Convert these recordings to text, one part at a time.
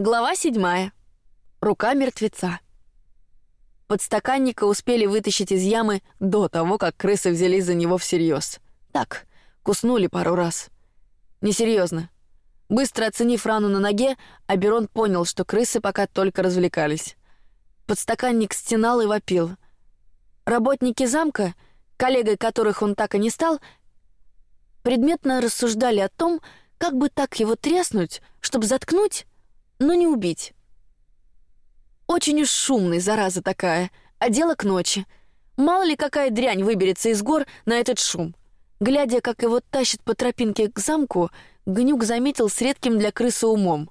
Глава седьмая. Рука мертвеца. Подстаканника успели вытащить из ямы до того, как крысы взялись за него всерьез. Так, куснули пару раз. Несерьезно. Быстро оценив рану на ноге, Аберон понял, что крысы пока только развлекались. Подстаканник стенал и вопил. Работники замка, коллегой которых он так и не стал, предметно рассуждали о том, как бы так его треснуть, чтобы заткнуть, но не убить. Очень уж шумный, зараза такая, а дело к ночи. Мало ли какая дрянь выберется из гор на этот шум. Глядя, как его тащат по тропинке к замку, Гнюк заметил с редким для крысы умом.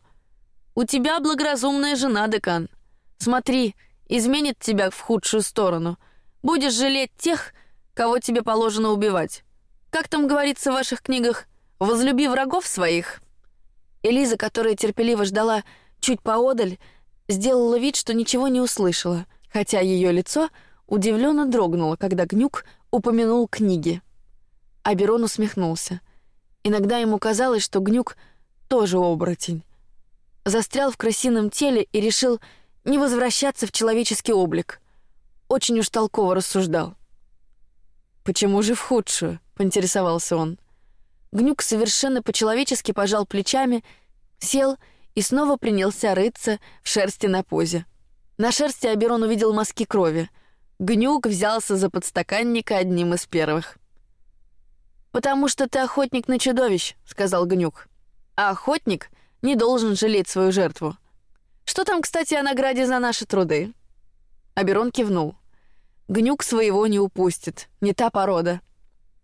«У тебя благоразумная жена, декан. Смотри, изменит тебя в худшую сторону. Будешь жалеть тех, кого тебе положено убивать. Как там говорится в ваших книгах, возлюби врагов своих». Элиза, которая терпеливо ждала чуть поодаль, сделала вид, что ничего не услышала, хотя ее лицо удивленно дрогнуло, когда Гнюк упомянул книги. Аберон усмехнулся. Иногда ему казалось, что Гнюк тоже оборотень. Застрял в крысином теле и решил не возвращаться в человеческий облик. Очень уж толково рассуждал. Почему же в худшую? поинтересовался он. Гнюк совершенно по-человечески пожал плечами, сел и снова принялся рыться в шерсти на позе. На шерсти Аберон увидел мазки крови. Гнюк взялся за подстаканника одним из первых. «Потому что ты охотник на чудовищ», — сказал Гнюк. «А охотник не должен жалеть свою жертву. Что там, кстати, о награде за наши труды?» Аберон кивнул. Гнюк своего не упустит, не та порода.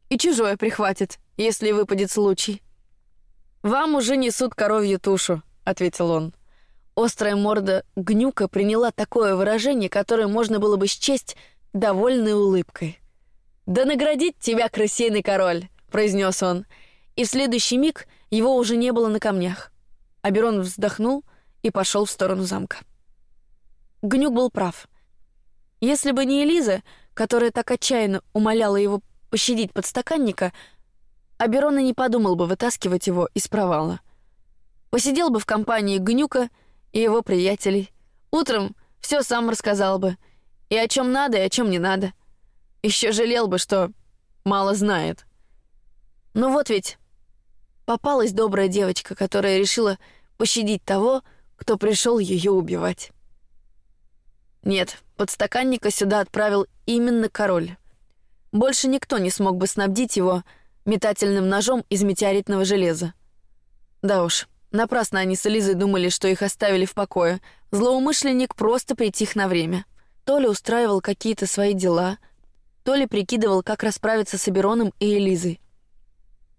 И чужое прихватит, если выпадет случай. Вам уже несут коровью тушу, ответил он. Острая морда гнюка приняла такое выражение, которое можно было бы счесть довольной улыбкой. Да наградит тебя крысиный король, произнес он, и в следующий миг его уже не было на камнях. Аберон вздохнул и пошел в сторону замка. Гнюк был прав. Если бы не Элиза, которая так отчаянно умоляла его пощадить подстаканника, Аберон и не подумал бы вытаскивать его из провала. Посидел бы в компании Гнюка и его приятелей. Утром все сам рассказал бы. И о чем надо, и о чем не надо. Еще жалел бы, что мало знает. Ну вот ведь попалась добрая девочка, которая решила пощадить того, кто пришел ее убивать. Нет, подстаканника сюда отправил именно король. Больше никто не смог бы снабдить его метательным ножом из метеоритного железа. Да уж, Напрасно они с Элизой думали, что их оставили в покое. Злоумышленник просто притих на время. То ли устраивал какие-то свои дела, то ли прикидывал, как расправиться с Абероном и Элизой.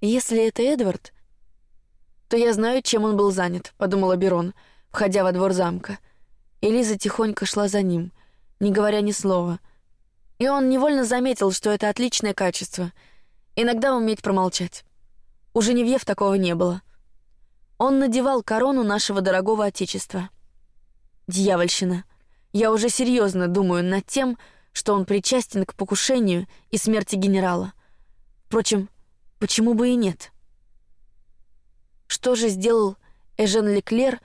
Если это Эдвард, то я знаю, чем он был занят, подумал Аберон, входя во двор замка. Элиза тихонько шла за ним, не говоря ни слова. И он невольно заметил, что это отличное качество. Иногда уметь промолчать. У Женевьев такого не было. Он надевал корону нашего дорогого отечества. Дьявольщина. Я уже серьезно думаю над тем, что он причастен к покушению и смерти генерала. Впрочем, почему бы и нет? Что же сделал Эжен Леклер,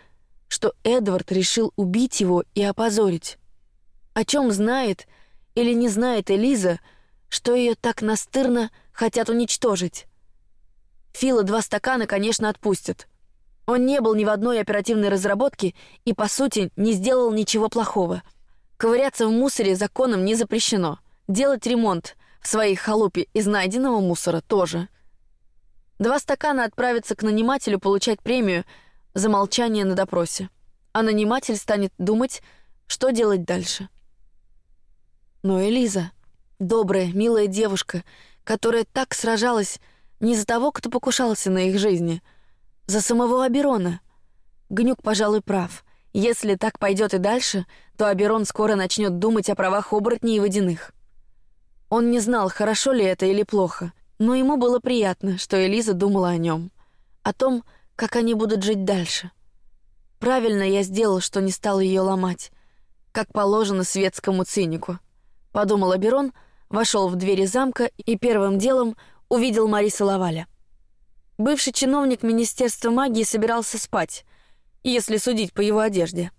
что Эдвард решил убить его и опозорить? О чем знает или не знает Элиза, что ее так настырно хотят уничтожить? Фила два стакана, конечно, отпустят. Он не был ни в одной оперативной разработке и, по сути, не сделал ничего плохого. Ковыряться в мусоре законом не запрещено. Делать ремонт в своей халупе из найденного мусора тоже. Два стакана отправятся к нанимателю получать премию за молчание на допросе, а наниматель станет думать, что делать дальше. Но Элиза, добрая, милая девушка, которая так сражалась не за того, кто покушался на их жизни — за самого Аберона. Гнюк, пожалуй, прав. Если так пойдет и дальше, то Аберон скоро начнет думать о правах оборотней и водяных. Он не знал, хорошо ли это или плохо, но ему было приятно, что Элиза думала о нем, о том, как они будут жить дальше. Правильно я сделал, что не стал ее ломать, как положено светскому цинику. Подумал Аберон, вошел в двери замка и первым делом увидел Мариса Лаваля. Бывший чиновник Министерства магии собирался спать. если судить по его одежде.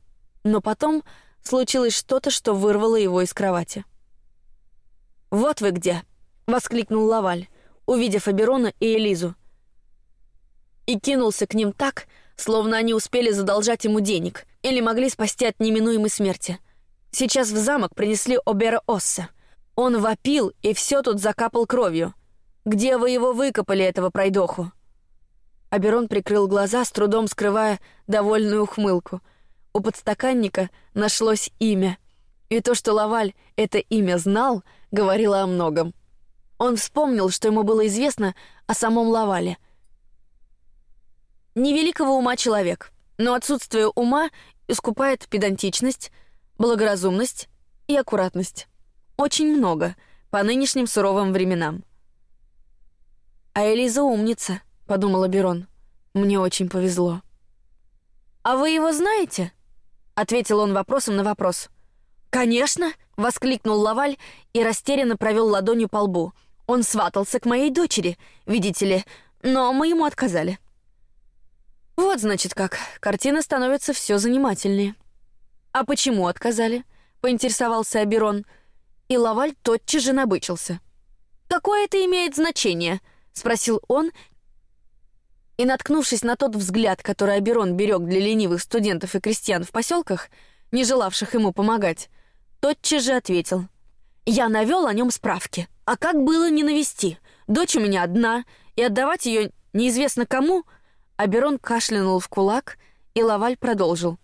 Но потом случилось что-то, что вырвало его из кровати. «Вот вы где!» — воскликнул Лаваль, увидев Аберона и Элизу. И кинулся к ним так, словно они успели задолжать ему денег или могли спасти от неминуемой смерти. Сейчас в замок принесли Обера Осса. Он вопил, и все тут закапал кровью. «Где вы его выкопали, этого пройдоху?» Аберон прикрыл глаза, с трудом скрывая довольную ухмылку. У подстаканника нашлось имя. И то, что Лаваль это имя знал, говорило о многом. Он вспомнил, что ему было известно о самом Лавале. Невеликого ума человек, но отсутствие ума искупает педантичность, благоразумность и аккуратность. Очень много по нынешним суровым временам. А Элиза умница, подумала Берон. Мне очень повезло. А вы его знаете? ответил он вопросом на вопрос. Конечно, воскликнул Лаваль и растерянно провел ладонью по лбу. Он сватался к моей дочери, видите ли, но мы ему отказали. Вот значит как. Картина становится все занимательнее. А почему отказали? Поинтересовался Аберон, и Лаваль тотчас же набычился. Какое это имеет значение? спросил он и, наткнувшись на тот взгляд, который Аберон берег для ленивых студентов и крестьян в поселках, не желавших ему помогать, тотчас же ответил: "Я навел о нем справки. А как было не навести? Дочь у меня одна, и отдавать ее неизвестно кому". Аберон кашлянул в кулак, и Лаваль продолжил: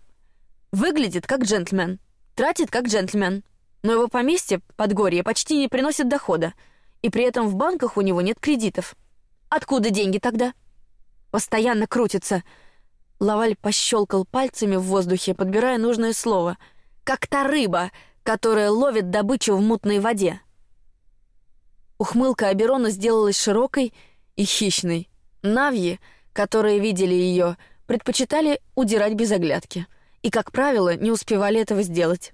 "Выглядит как джентльмен, тратит как джентльмен, но его поместье Подгорье почти не приносит дохода, и при этом в банках у него нет кредитов. Откуда деньги тогда?" постоянно крутится. Лаваль пощелкал пальцами в воздухе, подбирая нужное слово, как та рыба, которая ловит добычу в мутной воде. Ухмылка Аберона сделалась широкой и хищной. Навьи, которые видели ее, предпочитали удирать без оглядки и, как правило, не успевали этого сделать.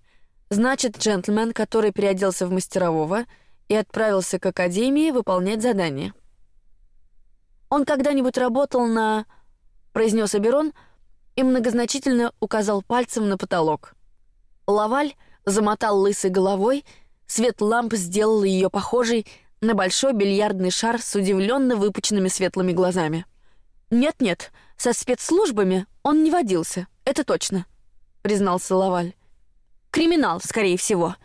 Значит, джентльмен, который переоделся в мастерового и отправился к академии выполнять задание. Он когда-нибудь работал на...» — произнес Аберон и многозначительно указал пальцем на потолок. Лаваль замотал лысой головой, свет ламп сделал ее похожей на большой бильярдный шар с удивленно выпученными светлыми глазами. «Нет-нет, со спецслужбами он не водился, это точно», — признался Лаваль. «Криминал, скорее всего.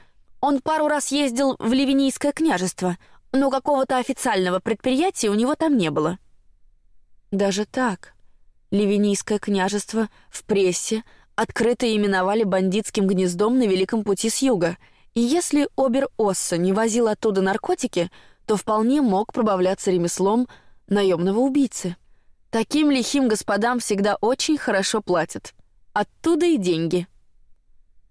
Он пару раз ездил в Ливенийское княжество, но какого-то официального предприятия у него там не было». Даже так. Ливенийское княжество в прессе открыто именовали бандитским гнездом на Великом пути с юга, и если Обер Осса не возил оттуда наркотики, то вполне мог пробавляться ремеслом наемного убийцы. Таким лихим господам всегда очень хорошо платят. Оттуда и деньги.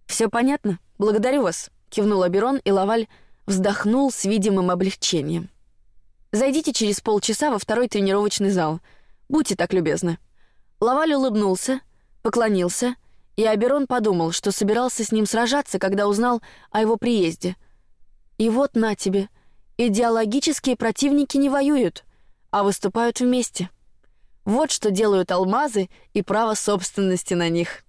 Все понятно. Благодарю вас. Кивнул Аберон, и Лаваль вздохнул с видимым облегчением. Зайдите через полчаса во второй тренировочный зал — Будьте так любезны». Лаваль улыбнулся, поклонился, и Аберон подумал, что собирался с ним сражаться, когда узнал о его приезде. И вот на тебе, идеологические противники не воюют, а выступают вместе. Вот что делают алмазы и право собственности на них.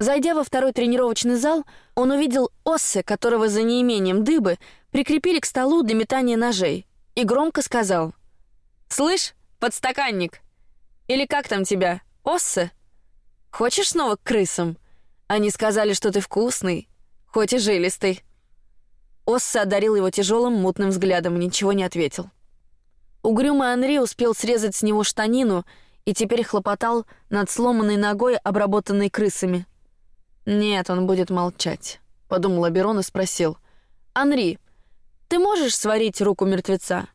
Зайдя во второй тренировочный зал, он увидел Оссе, которого за неимением дыбы прикрепили к столу для метания ножей, и громко сказал: "Слышь, подстаканник. Или как там тебя, Оссе? Хочешь снова к крысам? Они сказали, что ты вкусный, хоть и жилистый». Оссе одарил его тяжелым мутным взглядом и ничего не ответил. Угрюмый Анри успел срезать с него штанину и теперь хлопотал над сломанной ногой, обработанной крысами. «Нет, он будет молчать», — подумал Аберон и спросил. «Анри, ты можешь сварить руку мертвеца?»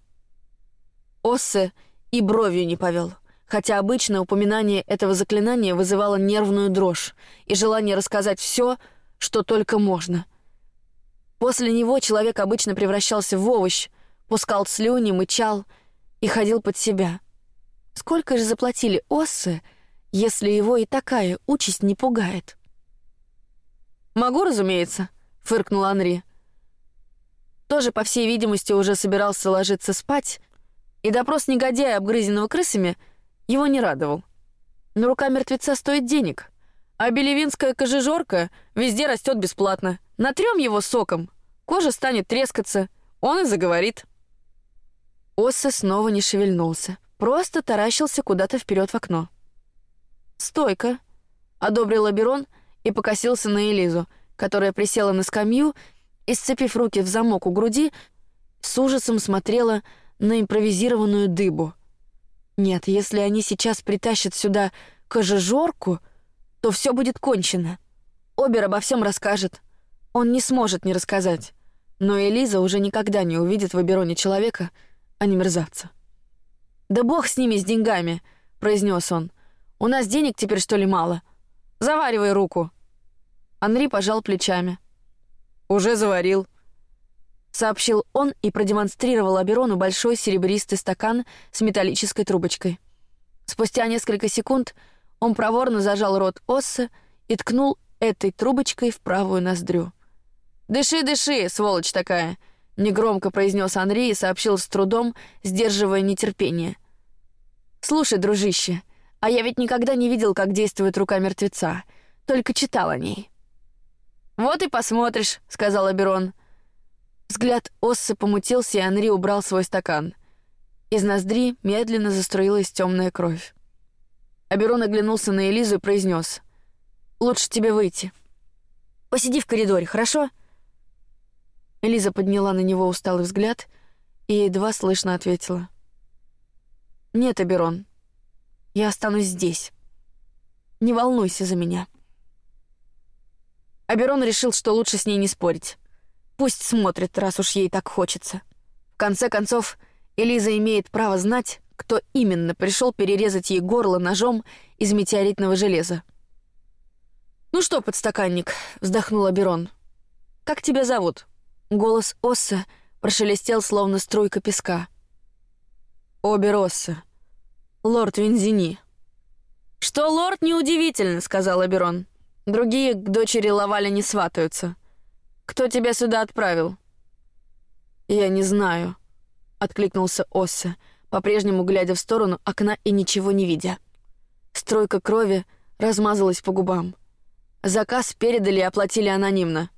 Оссе и бровью не повел, хотя обычно упоминание этого заклинания вызывало нервную дрожь и желание рассказать все, что только можно. После него человек обычно превращался в овощ, пускал слюни, мычал и ходил под себя. Сколько же заплатили Оссы, если его и такая участь не пугает? Могу, разумеется, фыркнул Анри. Тоже, по всей видимости, уже собирался ложиться спать, и допрос негодяя, обгрызенного крысами, его не радовал. Но рука мертвеца стоит денег. А белевинская кожежорка везде растет бесплатно. Натрем его соком. Кожа станет трескаться. Он и заговорит. Осса снова не шевельнулся. Просто таращился куда-то вперед в окно. «Стойка», — одобрил Аберон и покосился на Элизу, которая присела на скамью и, сцепив руки в замок у груди, с ужасом смотрела на импровизированную дыбу. Нет, если они сейчас притащат сюда кожежорку, то все будет кончено. Обер обо всем расскажет. Он не сможет не рассказать. Но Элиза уже никогда не увидит в Абероне человека, а не мерзавца. «Да бог с ними, с деньгами», — произнес он. «У нас денег теперь, что ли, мало? Заваривай руку». Анри пожал плечами. «Уже заварил», — сообщил он и продемонстрировал Аберону большой серебристый стакан с металлической трубочкой. Спустя несколько секунд он проворно зажал рот Осса и ткнул этой трубочкой в правую ноздрю. «Дыши, дыши, сволочь такая!» — негромко произнес Анри и сообщил с трудом, сдерживая нетерпение. «Слушай, дружище, а я ведь никогда не видел, как действует рука мертвеца, только читал о ней». «Вот и посмотришь», — сказал Аберон. Взгляд Оссы помутился, и Анри убрал свой стакан. Из ноздри медленно заструилась темная кровь. Аберон оглянулся на Элизу и произнес: «Лучше тебе выйти. Посиди в коридоре, хорошо?» Элиза подняла на него усталый взгляд и едва слышно ответила. «Нет, Аберон, я останусь здесь. Не волнуйся за меня». Аберон решил, что лучше с ней не спорить. Пусть смотрит, раз уж ей так хочется. В конце концов, Элиза имеет право знать, кто именно пришел перерезать ей горло ножом из метеоритного железа. «Ну что, подстаканник?» — вздохнул Аберон. «Как тебя зовут?» Голос Осса прошелестел, словно струйка песка. «Обер Осса. Лорд Винзини». «Что лорд, неудивительно», — сказал Аберон. «Другие к дочери Лаваля не сватаются. Кто тебя сюда отправил?» «Я не знаю», — откликнулся Осса, по-прежнему глядя в сторону окна и ничего не видя. Стройка крови размазалась по губам. Заказ передали и оплатили анонимно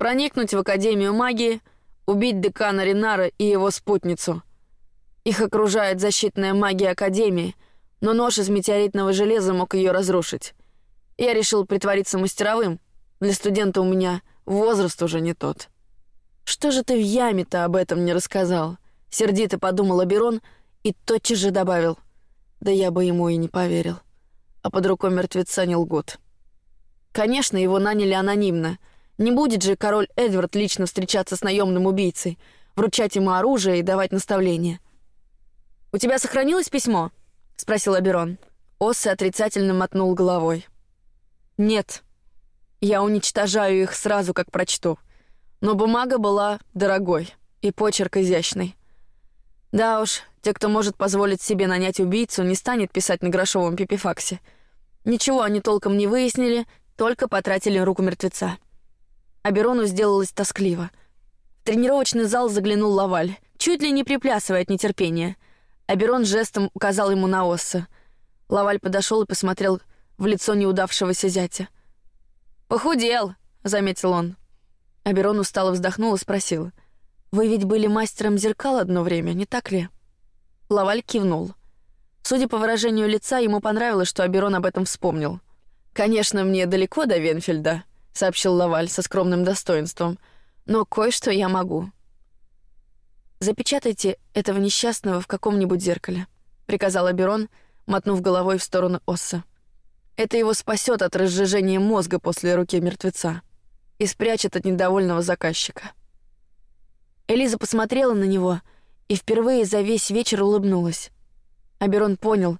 проникнуть в Академию магии, убить декана Ринара и его спутницу. Их окружает защитная магия Академии, но нож из метеоритного железа мог ее разрушить. Я решил притвориться мастеровым. Для студента у меня возраст уже не тот. Что же ты в яме-то об этом не рассказал? Сердито подумал Аберон и тотчас же добавил: да я бы ему и не поверил. А под рукой мертвеца не лгут. Конечно, его наняли анонимно — не будет же король Эдвард лично встречаться с наемным убийцей, вручать ему оружие и давать наставления. «У тебя сохранилось письмо?» — спросил Аберон. Оссы отрицательно мотнул головой. «Нет. Я уничтожаю их сразу, как прочту. Но бумага была дорогой и почерк изящный. Да уж, те, кто может позволить себе нанять убийцу, не станет писать на грошовом пипифаксе. Ничего они толком не выяснили, только потратили руку мертвеца. Аберону сделалось тоскливо. В тренировочный зал заглянул Лаваль, чуть ли не приплясывая от нетерпения. Аберон жестом указал ему на Осса. Лаваль подошел и посмотрел в лицо неудавшегося зятя. «Похудел», — заметил он. Аберон устало вздохнул и спросил. «Вы ведь были мастером зеркал одно время, не так ли?» Лаваль кивнул. Судя по выражению лица, ему понравилось, что Аберон об этом вспомнил. «Конечно, мне далеко до Венфельда», — сообщил Лаваль со скромным достоинством. «Но кое-что я могу». «Запечатайте этого несчастного в каком-нибудь зеркале», — приказал Аберон, мотнув головой в сторону Осса. «Это его спасет от разжижения мозга после руки мертвеца и спрячет от недовольного заказчика». Элиза посмотрела на него и впервые за весь вечер улыбнулась. Аберон понял,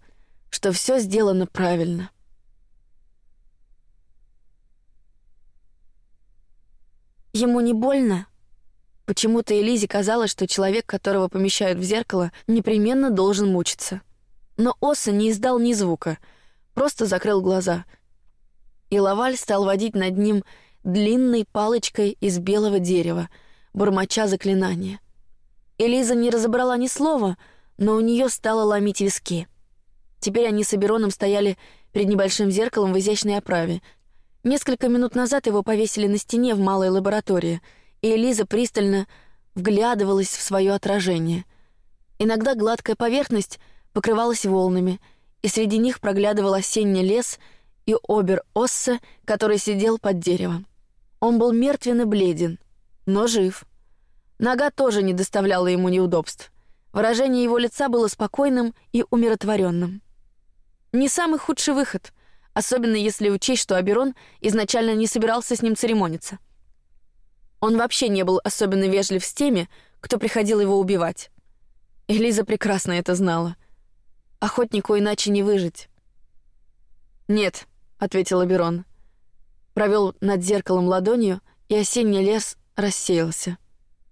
что все сделано правильно — Ему не больно? Почему-то Элизе казалось, что человек, которого помещают в зеркало, непременно должен мучиться. Но Оса не издал ни звука, просто закрыл глаза. И Лаваль стал водить над ним длинной палочкой из белого дерева, бормоча заклинания. Элиза не разобрала ни слова, но у нее стало ломить виски. Теперь они с Абероном стояли перед небольшим зеркалом в изящной оправе. Несколько минут назад его повесили на стене в малой лаборатории, и Элиза пристально вглядывалась в свое отражение. Иногда гладкая поверхность покрывалась волнами, и среди них проглядывал осенний лес и Обер-Оссе, который сидел под деревом. Он был мертвенно бледен, но жив. Нога тоже не доставляла ему неудобств. Выражение его лица было спокойным и умиротворенным. Не самый худший выход, особенно если учесть, что Аберон изначально не собирался с ним церемониться. Он вообще не был особенно вежлив с теми, кто приходил его убивать. Элиза прекрасно это знала. Охотнику иначе не выжить. Нет, ответил Аберон. Провел над зеркалом ладонью, и осенний лес рассеялся.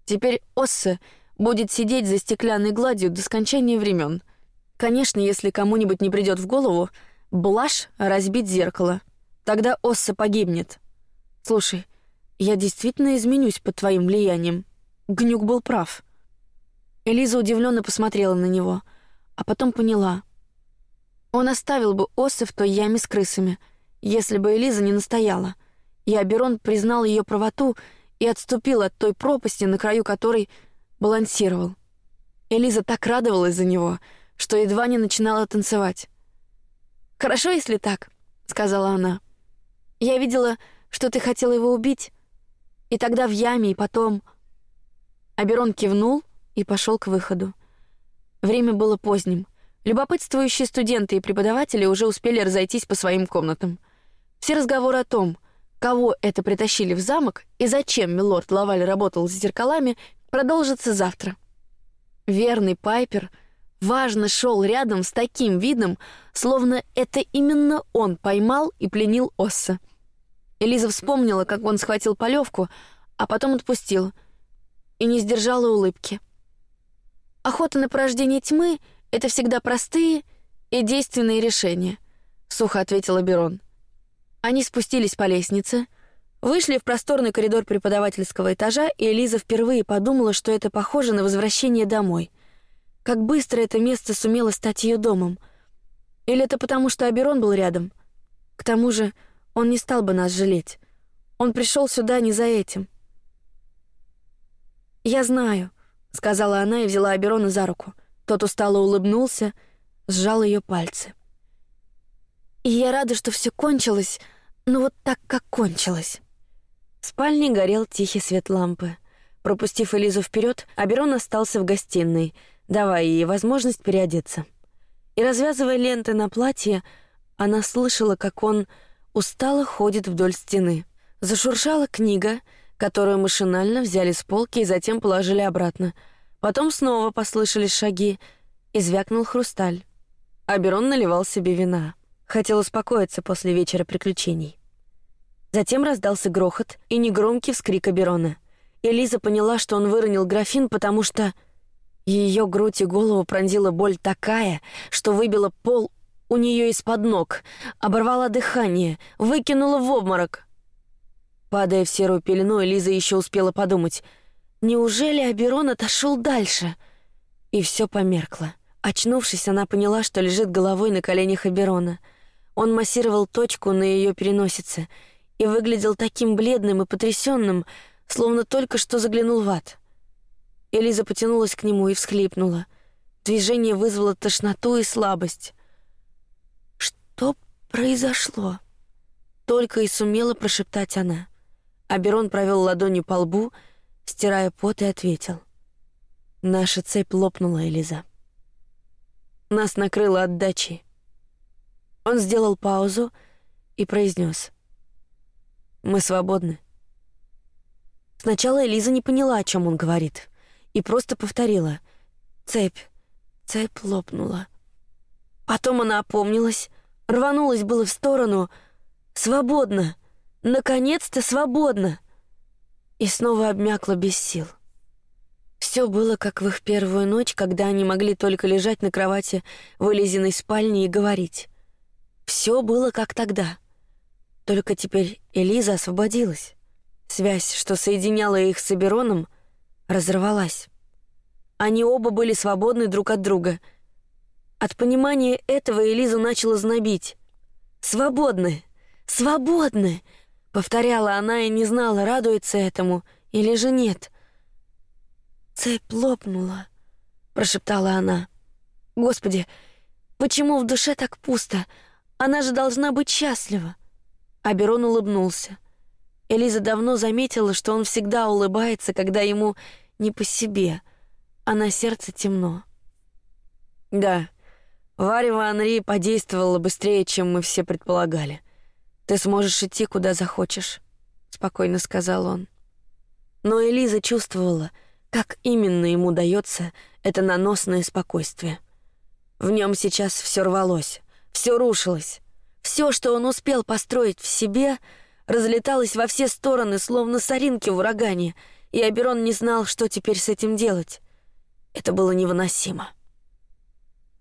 Теперь Оссе будет сидеть за стеклянной гладью до скончания времен. Конечно, если кому-нибудь не придет в голову, блажь разбить зеркало. Тогда Осса погибнет. Слушай, я действительно изменюсь под твоим влиянием. Гнюк был прав. Элиза удивленно посмотрела на него, а потом поняла. Он оставил бы Оссы в той яме с крысами, если бы Элиза не настояла. И Аберон признал ее правоту и отступил от той пропасти, на краю которой балансировал. Элиза так радовалась за него, что едва не начинала танцевать. Хорошо, если так, сказала она. Я видела, что ты хотела его убить, и тогда в яме, и потом. Аберон кивнул и пошел к выходу. Время было поздним. Любопытствующие студенты и преподаватели уже успели разойтись по своим комнатам. Все разговоры о том, кого это притащили в замок и зачем милорд Лаваль работал с зеркалами, продолжится завтра. Верный Пайпер важно шел рядом с таким видом, словно это именно он поймал и пленил Осса. Элиза вспомнила, как он схватил полевку, а потом отпустил, и не сдержала улыбки. Охота на порождение тьмы — это всегда простые и действенные решения, сухо ответила Берон. Они спустились по лестнице, вышли в просторный коридор преподавательского этажа, и Элиза впервые подумала, что это похоже на возвращение домой. Как быстро это место сумело стать ее домом. Или это потому, что Аберон был рядом? К тому же он не стал бы нас жалеть. Он пришел сюда не за этим. Я знаю, сказала она и взяла Аберона за руку. Тот устало улыбнулся, сжал ее пальцы. И я рада, что все кончилось, но вот так, как кончилось. В спальне горел тихий свет лампы. Пропустив Элизу вперед, Аберон остался в гостиной, давая ей возможность переодеться. И развязывая ленты на платье, она слышала, как он устало ходит вдоль стены. Зашуршала книга, которую машинально взяли с полки и затем положили обратно. Потом снова послышались шаги, и звякнул хрусталь. Аберон наливал себе вина. Хотел успокоиться после вечера приключений. Затем раздался грохот и негромкий вскрик Аберона. Элиза поняла, что он выронил графин, потому что ее грудь и голову пронзила боль такая, что выбила пол у нее из-под ног, оборвала дыхание, выкинула в обморок. Падая в серую пелену, Лиза еще успела подумать: неужели Аберон отошел дальше? И все померкло. Очнувшись, она поняла, что лежит головой на коленях Аберона. Он массировал точку на ее переносице и выглядел таким бледным и потрясенным, словно только что заглянул в ад. Элиза потянулась к нему и всхлипнула. Движение вызвало тошноту и слабость. Что произошло? Только и сумела прошептать она. Аберон провел ладонью по лбу, стирая пот и ответил: "Наша цепь лопнула, Элиза. Нас накрыло отдачей". Он сделал паузу и произнес: "Мы свободны". Сначала Элиза не поняла, о чем он говорит, и просто повторила: "Цепь, цепь лопнула". Потом она опомнилась Рванулась было в сторону. Свободно! Наконец-то свободно! И снова обмякла без сил. Все было как в их первую ночь, когда они могли только лежать на кровати в Элизиной спальне и говорить. Все было как тогда. Только теперь Элиза освободилась. Связь, что соединяла их с Абероном, разорвалась. Они оба были свободны друг от друга — от понимания этого Элиза начала знобить. Свободны! Свободны!» — повторяла она и не знала, радуется этому или же нет. «Цепь лопнула», — прошептала она. «Господи, почему в душе так пусто? Она же должна быть счастлива». Аберон улыбнулся. Элиза давно заметила, что он всегда улыбается, когда ему не по себе, а на сердце темно. «Да, Варева Анри подействовала быстрее, чем мы все предполагали. Ты сможешь идти куда захочешь, спокойно сказал он. Но Элиза чувствовала, как именно ему дается это наносное спокойствие. В нем сейчас все рвалось, все рушилось, все, что он успел построить в себе, разлеталось во все стороны, словно соринки в урагане, и Аберон не знал, что теперь с этим делать. Это было невыносимо.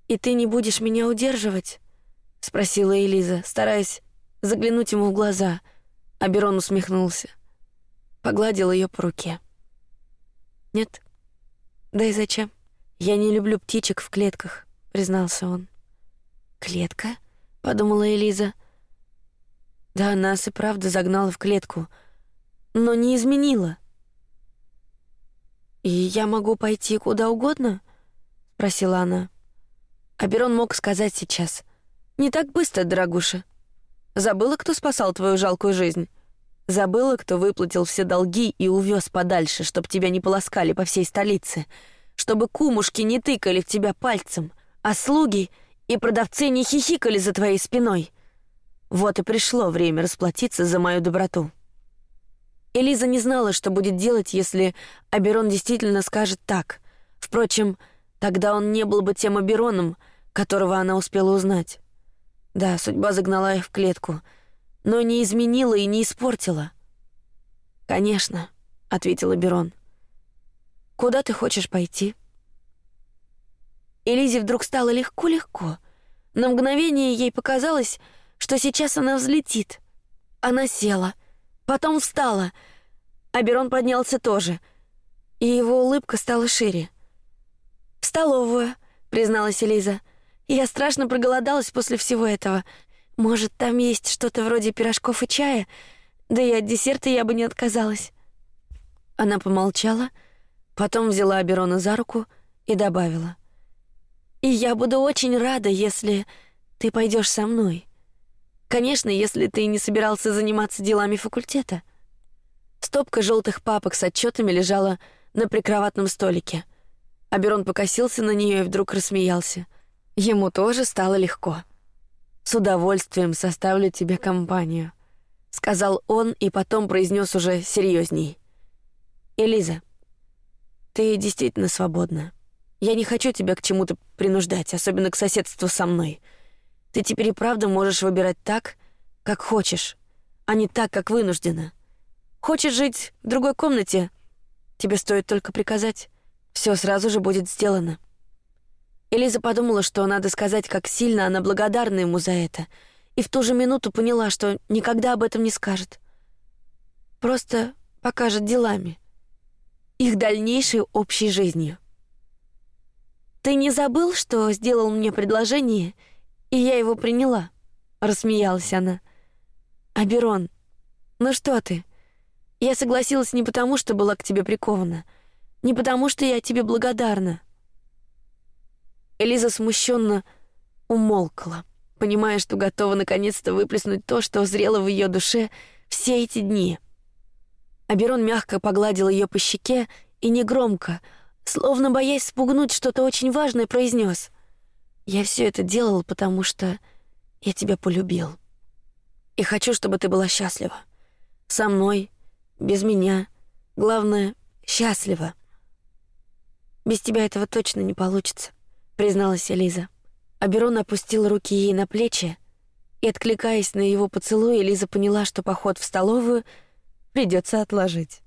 «И ты не будешь меня удерживать?» — спросила Элиза, стараясь заглянуть ему в глаза. Аберон усмехнулся. Погладил ее по руке. «Нет? Да и зачем? Я не люблю птичек в клетках», — признался он. «Клетка?» — подумала Элиза. Да, нас и правда загнала в клетку, но не изменила. «И я могу пойти куда угодно?» — спросила она. Аберон мог сказать сейчас. «Не так быстро, дорогуша. Забыла, кто спасал твою жалкую жизнь? Забыла, кто выплатил все долги и увез подальше, чтоб тебя не полоскали по всей столице, чтобы кумушки не тыкали в тебя пальцем, а слуги и продавцы не хихикали за твоей спиной. Вот и пришло время расплатиться за мою доброту». Элиза не знала, что будет делать, если Аберон действительно скажет так. Впрочем, Тогда он не был бы тем Абероном, которого она успела узнать. Да, судьба загнала их в клетку, но не изменила и не испортила. Конечно, ответил Аберон. Куда ты хочешь пойти? Элизе вдруг стало легко-легко. На мгновение ей показалось, что сейчас она взлетит. Она села, потом встала. Аберон поднялся тоже, и его улыбка стала шире. «В столовую», — призналась Элиза. «Я страшно проголодалась после всего этого. Может, там есть что-то вроде пирожков и чая? Да и от десерта я бы не отказалась». Она помолчала, потом взяла Аберона за руку и добавила. «И я буду очень рада, если ты пойдешь со мной. Конечно, если ты не собирался заниматься делами факультета». Стопка желтых папок с отчетами лежала на прикроватном столике — Аберон покосился на нее и вдруг рассмеялся. Ему тоже стало легко. С удовольствием составлю тебе компанию, сказал он и потом произнес уже серьезней. Элиза, ты действительно свободна. Я не хочу тебя к чему-то принуждать, особенно к соседству со мной. Ты теперь и правда можешь выбирать так, как хочешь, а не так, как вынуждена. Хочешь жить в другой комнате? Тебе стоит только приказать все сразу же будет сделано. Элиза подумала, что надо сказать, как сильно она благодарна ему за это, и в ту же минуту поняла, что никогда об этом не скажет. Просто покажет делами, их дальнейшей общей жизнью. Ты не забыл, что сделал мне предложение, и я его приняла? Рассмеялась она. Аберон, ну что ты? Я согласилась не потому, что была к тебе прикована — не потому, что я тебе благодарна. Элиза смущенно умолкла, понимая, что готова наконец-то выплеснуть то, что зрело в ее душе все эти дни. Аберон мягко погладил ее по щеке и негромко, словно боясь спугнуть что-то очень важное, произнес: "Я все это делал, потому что я тебя полюбил. И хочу, чтобы ты была счастлива. Со мной, без меня, главное счастлива". Без тебя этого точно не получится, призналась Элиза. Аберон опустил руки ей на плечи, и откликаясь на его поцелуй, Элиза поняла, что поход в столовую придется отложить.